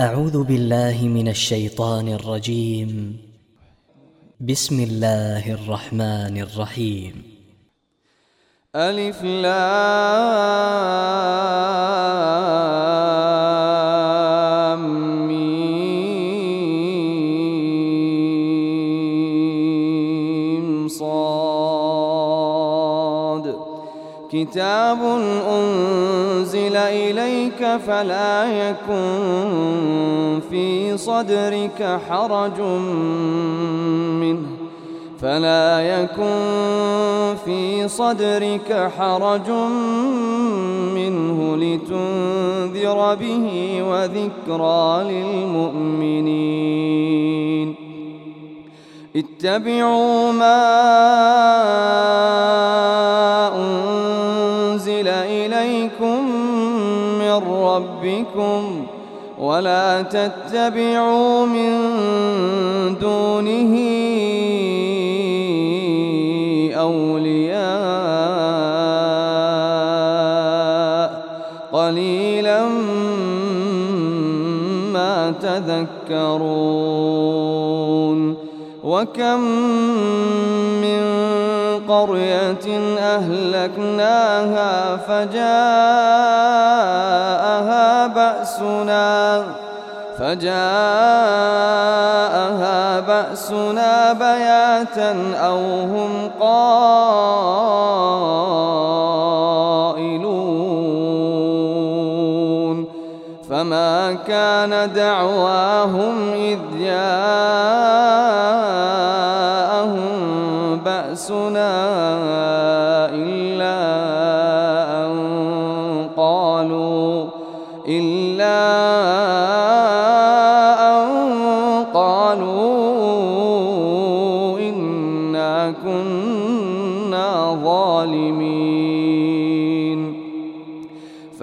أعوذ بالله من الشيطان الرجيم. بسم الله الرحمن الرحيم. ألف لام ميم صاد. كتاب أنزل الیہ فلا يكن في صدرك حرج منه. فلا يكن في صدرك حرج منه لتنذر به وذكرى للمؤمنين. اتبعوا ما من ربكم ولا تتبعوا من دونه أولياء. قليلا ما تذكرون. وكم من قرية أهلكناها فجاءها بأسنا فجاءها بأسنا بياتا أو هم قائلون. فما كان دعواهم إذ جاءهم بأسنا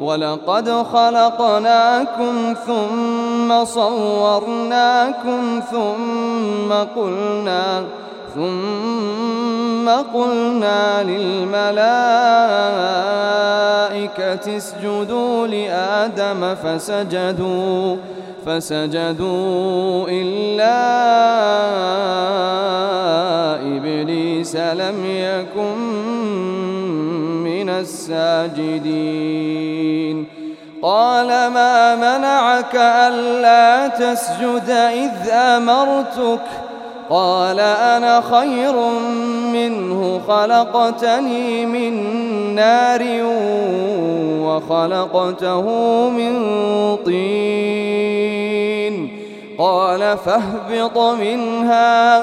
وَلَقَدْ خَلَقْنَاكُمْ ثُمَّ صَوَّرْنَاكُمْ ثُمَّ قُلْنَا ثم قلنا للملائكة اسجدوا لآدم فسجدوا فسجدوا إلا إبليس لم يكن الساجدين. قال ما منعك ألا تسجد إذ أمرتك؟ قال أنا خير منه خلقتني من نار وخلقته من طين. قال فاهبط منها.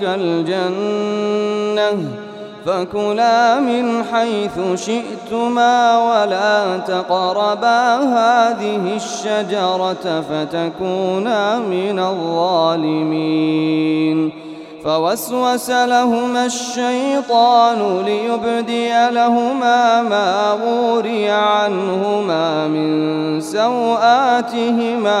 تلك الجنة فكلا من حيث شئتما ولا تقربا هذه الشجرة فتكونا من الظالمين. فوسوس لهما الشيطان ليبدي لهما ما غوري عنهما من سوآتهما.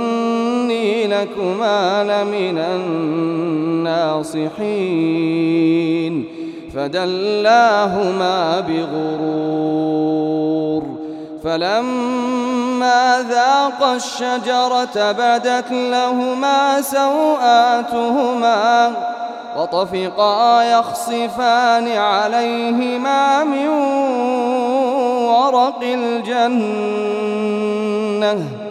إنكما لمن الناصحين. فدلاهما بغرور. فلما ذاق الشجرة بدت لهما سوآتهما وطفقا يخصفان عليهما من ورق الجنة.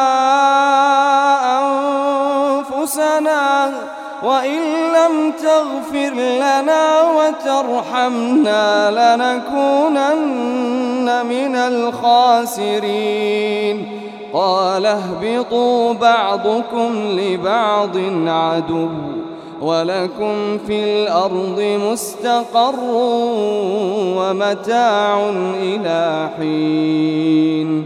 ربنا وترحمنا لنكونن من الخاسرين. قال اهبطوا بعضكم لبعض عدو ولكم في الأرض مستقر ومتاع إلى حين.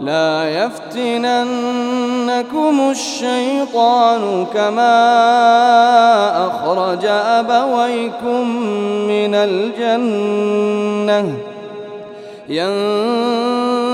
لا يفتننكم الشيطان كما أخرج أبويكم من الجنة. ينفر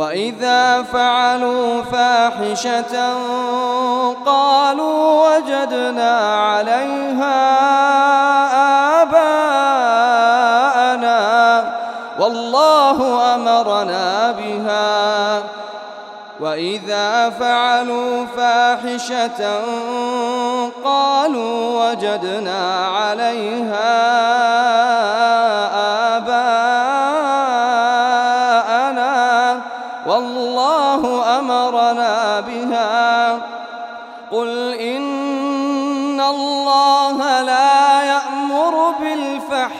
وَإِذَا فَعَلُوا فَاحِشَةً قَالُوا وَجَدْنَا عَلَيْهَا آبَاءَنَا وَاللَّهُ أَمَرَنَا بِهَا وَإِذَا فَعَلُوا فَاحِشَةً قَالُوا وَجَدْنَا عَلَيْهَا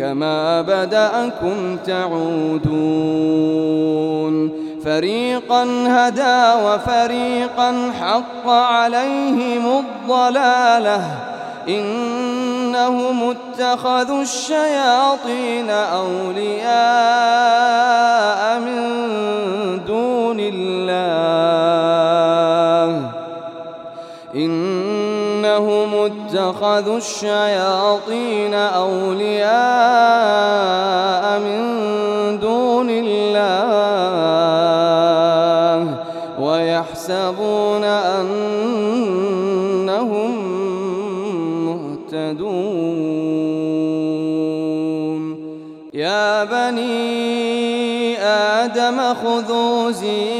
كما بدأكم تعودون فريقا هدى وفريقا حق عليهم الضلالة إنهم اتخذوا الشياطين أولياء من دون الله إن انهم اتخذوا الشياطين أولياء من دون الله ويحسبون أنهم مهتدون. يا بني آدم خذوا زين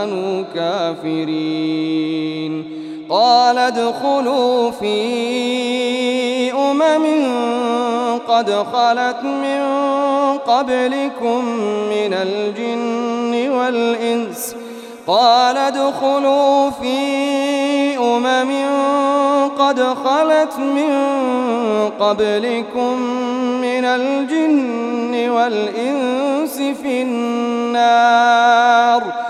كانوا كافرين. قال ادخلوا في أمم قد خلت من قبلكم من الجن والإنس. قال ادخلوا في أمم قد خلت من قبلكم من الجن والإنس في النار.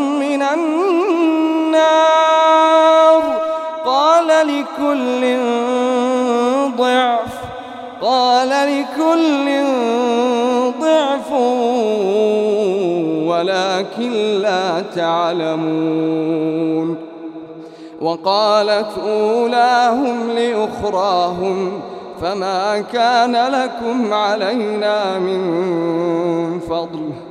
النار. قال لكل ضعف قال لكل ضعف ولكن لا تعلمون. وقالت أولاهم لأخراهم فما كان لكم علينا من فضل.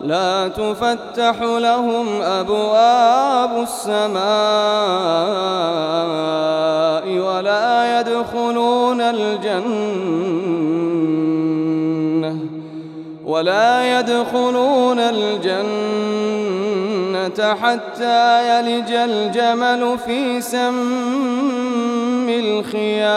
لا تفتح لهم أبواب السماء ولا يدخلون الجنة ولا يدخلون الجنة حتى يلج الجمل في سم الخياط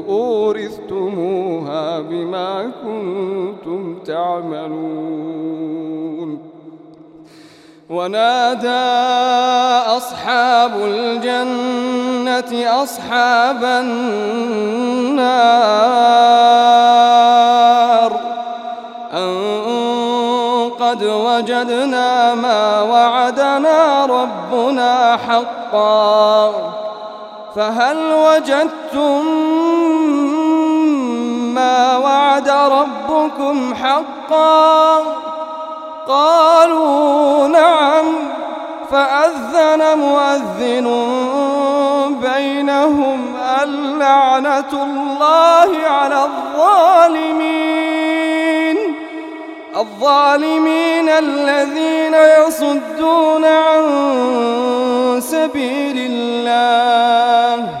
ما كنتم تعملون ونادى أصحاب الجنة أصحاب النار أن قد وجدنا ما وعدنا ربنا حقا فهل وجدتم ما وعد ربكم حقا. قالوا نعم. فأذن مؤذن بينهم اللعنة الله على الظالمين. الظالمين الذين يصدون عن سبيل الله.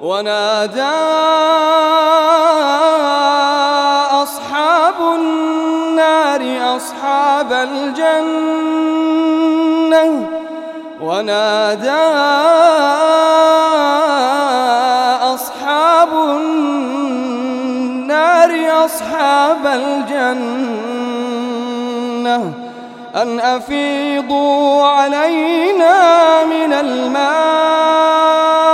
ونادى أصحاب النار أصحاب الجنة ونادى أصحاب النار أصحاب الجنة. أن أفيضوا علينا من المال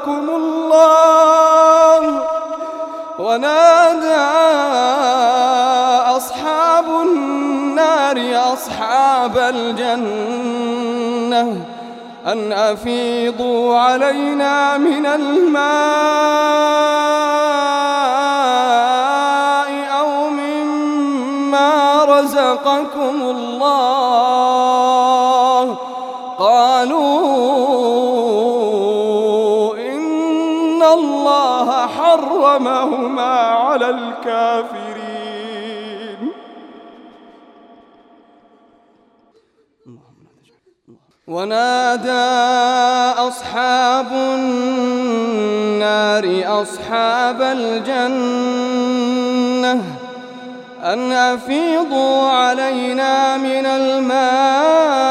رحمكم الله ونادى أصحاب النار أصحاب الجنة أن أفيضوا علينا من المال وحرمهما على الكافرين. ونادى أصحاب النار أصحاب الجنة أن أفيضوا علينا من الماء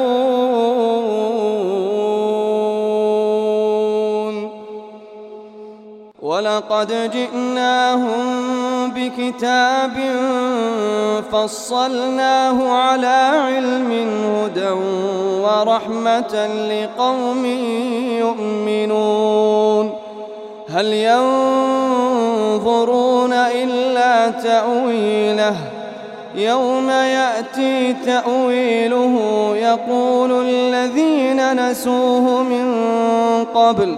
لقد جئناهم بكتاب فصلناه على علم هدى ورحمة لقوم يؤمنون. هل ينظرون إلا تأويله؟ يوم يأتي تأويله يقول الذين نسوه من قبل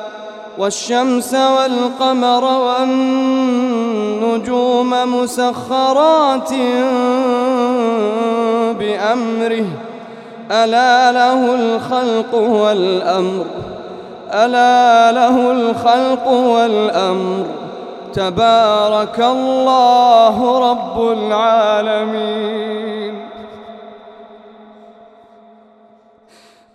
والشمس والقمر والنجوم مسخرات بأمره. ألا له الخلق والأمر. ألا له الخلق والأمر. تبارك الله رب العالمين.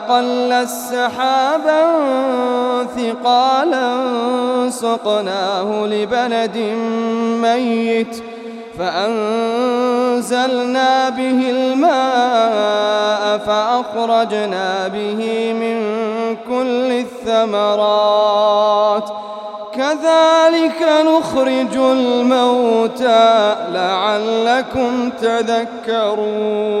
أقل السحابا ثقالا سقناه لبلد ميت فأنزلنا به الماء فأخرجنا به من كل الثمرات كذلك نخرج الموتى لعلكم تذكرون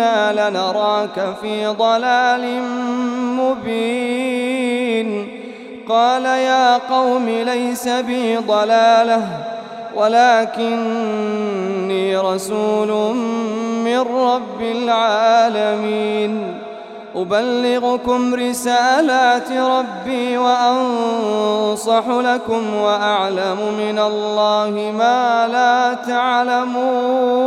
إنا لنراك في ضلال مبين قال يا قوم ليس بي ضلاله ولكني رسول من رب العالمين أبلغكم رسالات ربي وأنصح لكم وأعلم من الله ما لا تعلمون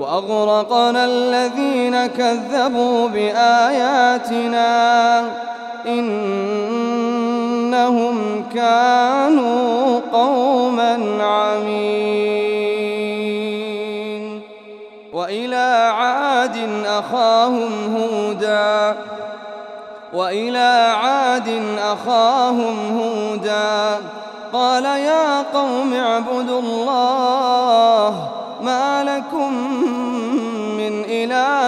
وأغرقنا الذين كذبوا بآياتنا إنهم كانوا قوما عمين وإلى عاد أخاهم هودا وإلى عاد أخاهم هودا قال يا قوم اعبدوا الله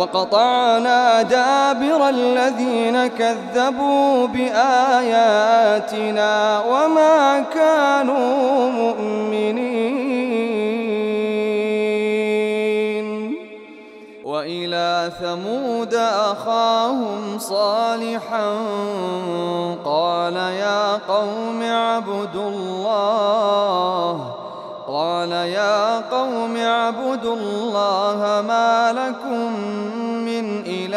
وقطعنا دابر الذين كذبوا بآياتنا وما كانوا مؤمنين. وإلى ثمود أخاهم صالحا قال يا قوم اعبدوا الله. قال يا قوم اعبدوا الله ما لكم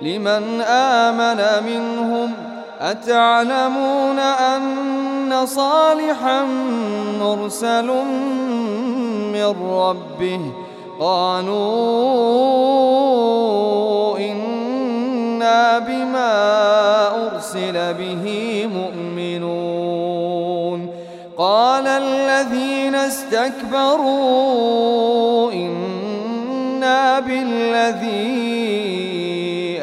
لمن آمن منهم أتعلمون أن صالحا مرسل من ربه قالوا إنا بما أرسل به مؤمنون قال الذين استكبروا إنا بالذين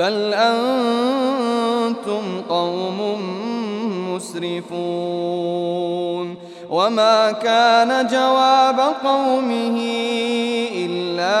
بل أنتم قوم مسرفون وما كان جواب قومه إلا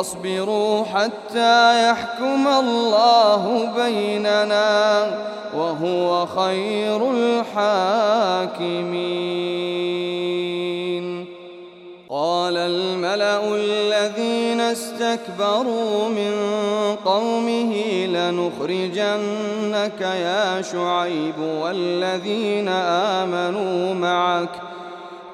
واصبروا حتى يحكم الله بيننا وهو خير الحاكمين. قال الملأ الذين استكبروا من قومه لنخرجنك يا شعيب والذين آمنوا معك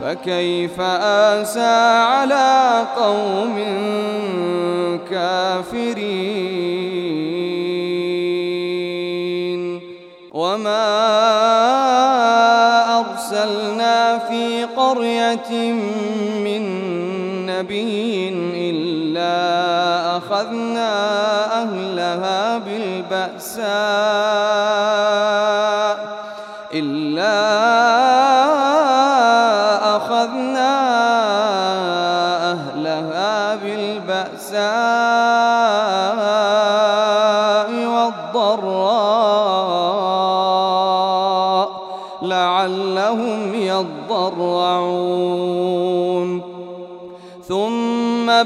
فكيف آسى على قوم كافرين وما أرسلنا في قرية من نبي إلا أخذنا أهلها بالبأسات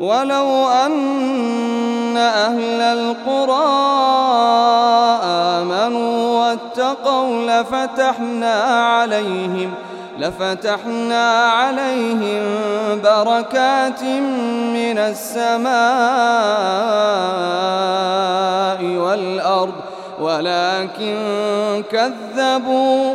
ولو أن أهل القرى آمنوا واتقوا لفتحنا عليهم لفتحنا عليهم بركات من السماء والأرض ولكن كذبوا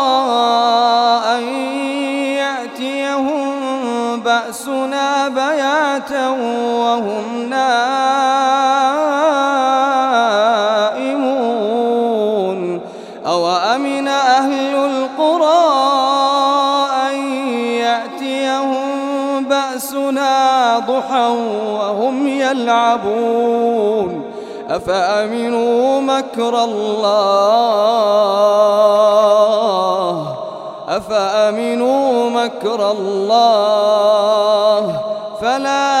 وهم نائمون. أو أمن أهل القرى أن يأتيهم بأسنا ضحا وهم يلعبون. أفأمنوا مكر الله؟ أفأمنوا مكر الله؟ فلا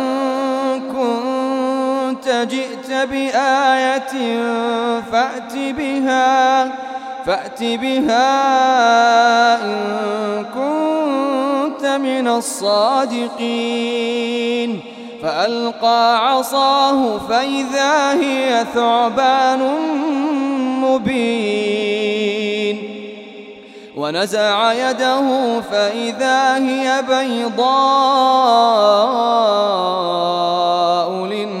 بآية فأت بها فأت بها إن كنت من الصادقين. فألقى عصاه فإذا هي ثعبان مبين. ونزع يده فإذا هي بيضاء للناس.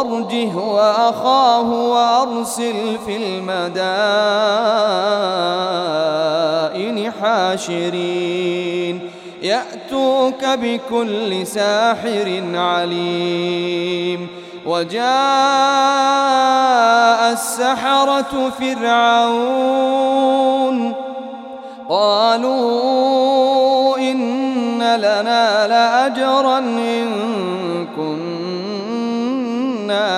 وأرجه وأخاه وأرسل في المدائن حاشرين. يأتوك بكل ساحر عليم. وجاء السحرة فرعون. قالوا إن لنا لأجرا إن كنا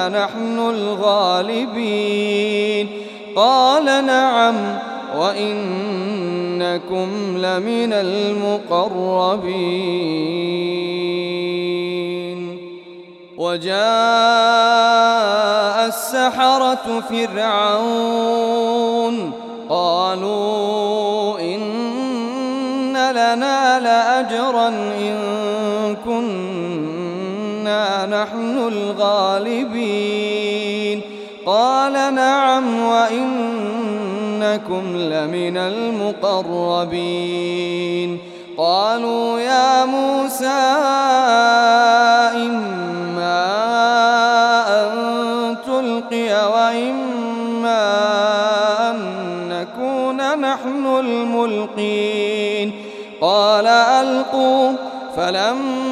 نحن الغالبين. قال نعم وإنكم لمن المقربين. وجاء السحرة فرعون. قالوا إن لنا لأجرا إن كنا نحن الغالبين قال نعم وإنكم لمن المقربين قالوا يا موسى إما أن تلقي وإما أن نكون نحن الملقين قال ألقوا فلما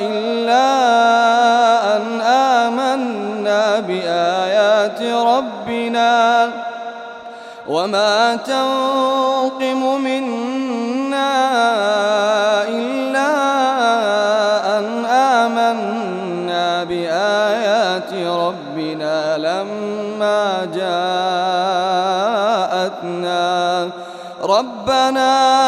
إلا أن آمنا بآيات ربنا وما تنقم منا إلا أن آمنا بآيات ربنا لما جاءتنا ربنا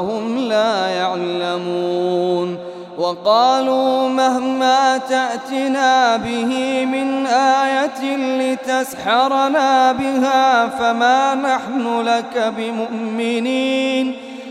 وهم لا يعلمون وقالوا مهما تأتنا به من آية لتسحرنا بها فما نحن لك بمؤمنين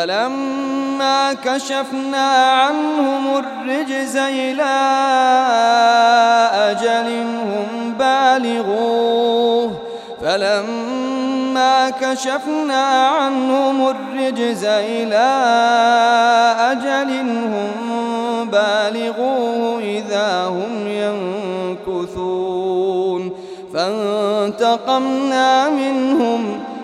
فلما كشفنا عنهم الرجز إلى أجل هم بالغوه فلما كشفنا عنهم الرجز إلى أجل هم بالغوه إذا هم ينكثون فانتقمنا منهم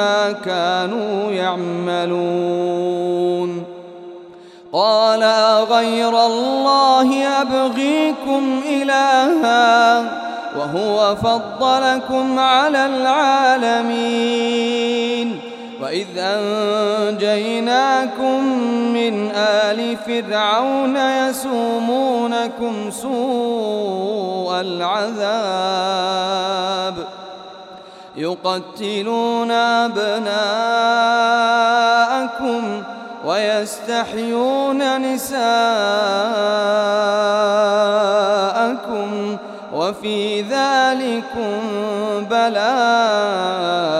ما كانوا يعملون. قال غير الله أبغيكم إلها وهو فضلكم على العالمين. وإذ أنجيناكم من آل فرعون يسومونكم سوء العذاب. يقتلون أبناءكم ويستحيون نساءكم وفي ذلكم بلاء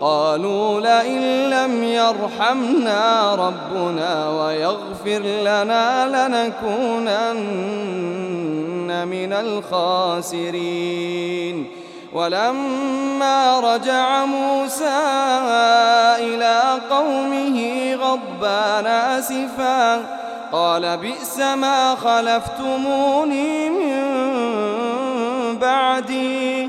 قالوا لئن لم يرحمنا ربنا ويغفر لنا لنكونن من الخاسرين. ولما رجع موسى إلى قومه غضبان آسفا قال بئس ما خلفتموني من بعدي.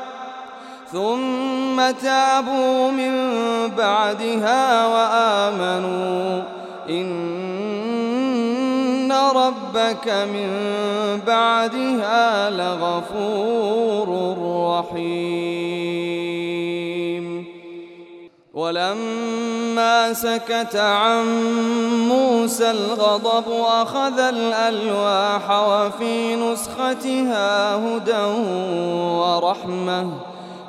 ثم تابوا من بعدها وآمنوا. إن ربك من بعدها لغفور رحيم. ولما سكت عن موسى الغضب أخذ الألواح وفي نسختها هدى ورحمة.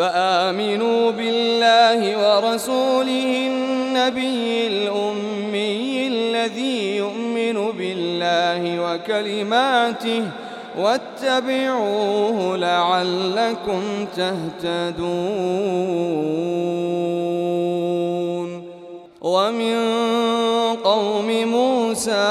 فآمنوا بالله ورسوله النبي الأمي الذي يؤمن بالله وكلماته واتبعوه لعلكم تهتدون. ومن قوم موسى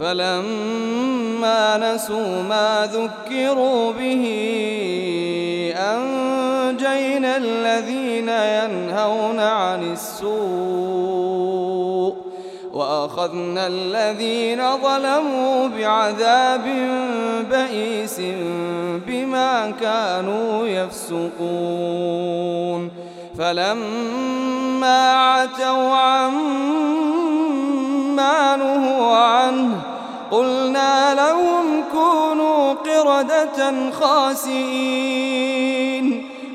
فلما نسوا ما ذكروا به أنجينا الذين ينهون عن السوء وأخذنا الذين ظلموا بعذاب بئيس بما كانوا يفسقون فلما عتوا عما ما عنه. قلنا لهم كونوا قردة خاسئين.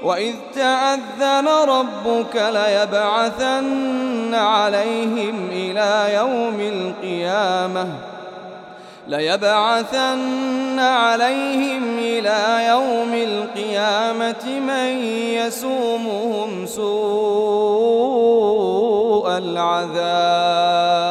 وإذ تعذن ربك ليبعثن عليهم إلى يوم القيامة. ليبعثن عليهم إلى يوم القيامة من يسومهم سوء العذاب.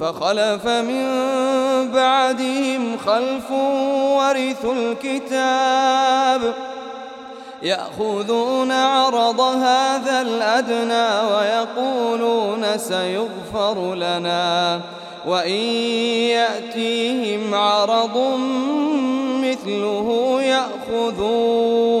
فخلف من بعدهم خلف ورثوا الكتاب يأخذون عرض هذا الأدنى ويقولون سيغفر لنا وإن يأتيهم عرض مثله يأخذون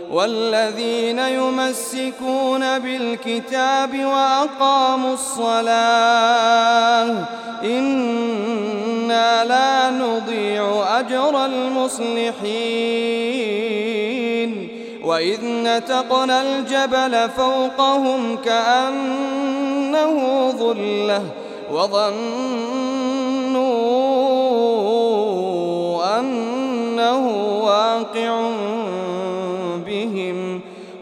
والذين يمسكون بالكتاب وأقاموا الصلاة إنا لا نضيع أجر المصلحين وإذ نتقنا الجبل فوقهم كأنه ظلة وظنوا أنه واقع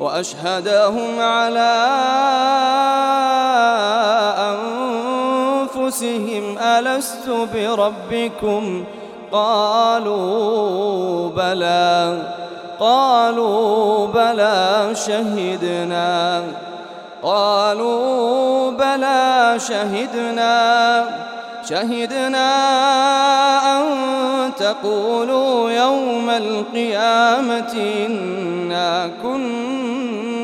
وأشهدهم على أنفسهم ألست بربكم؟ قالوا بلى قالوا بلى شهدنا قالوا بلى شهدنا شهدنا أن تقولوا يوم القيامة إنا كنا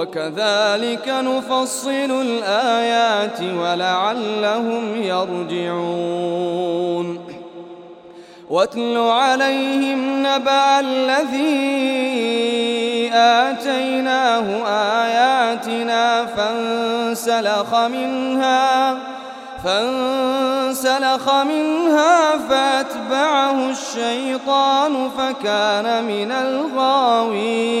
وكذلك نفصل الآيات ولعلهم يرجعون واتل عليهم نبأ الذي آتيناه آياتنا فانسلخ منها فانسلخ منها فاتبعه الشيطان فكان من الغاوين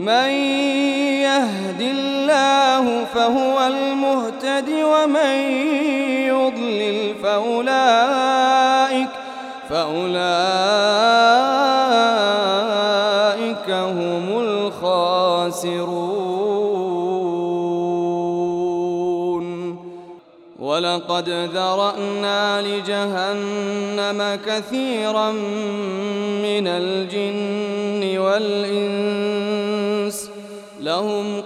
من يهد الله فهو المهتد ومن يضلل فأولئك فأولئك هم الخاسرون. ولقد ذرأنا لجهنم كثيرا من الجن والإنس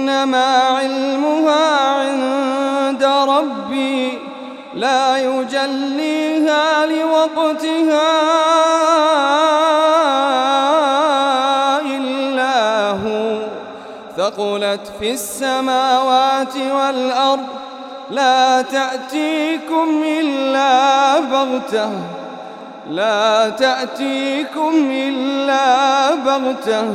إنما علمها عند ربي لا يجليها لوقتها إلا هو ثقلت في السماوات والأرض لا تأتيكم إلا بغتة لا تأتيكم إلا بغتة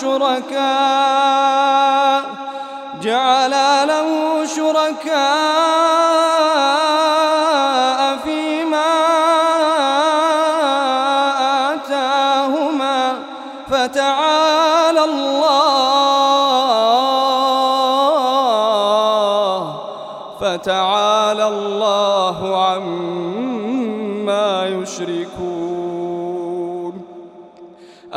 شركاء جعل له شركاء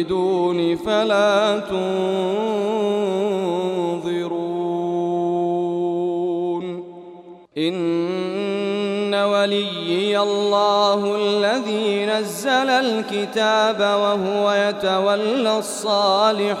تريدون فلا تنظرون. إن ولي الله الذي نزل الكتاب وهو يتولى الصالحين.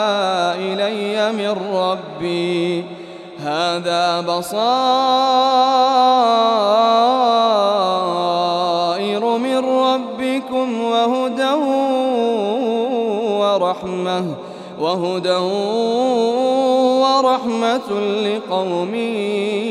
من ربي. هذا بصائر من ربكم وهدى ورحمة وهدى ورحمة لقومين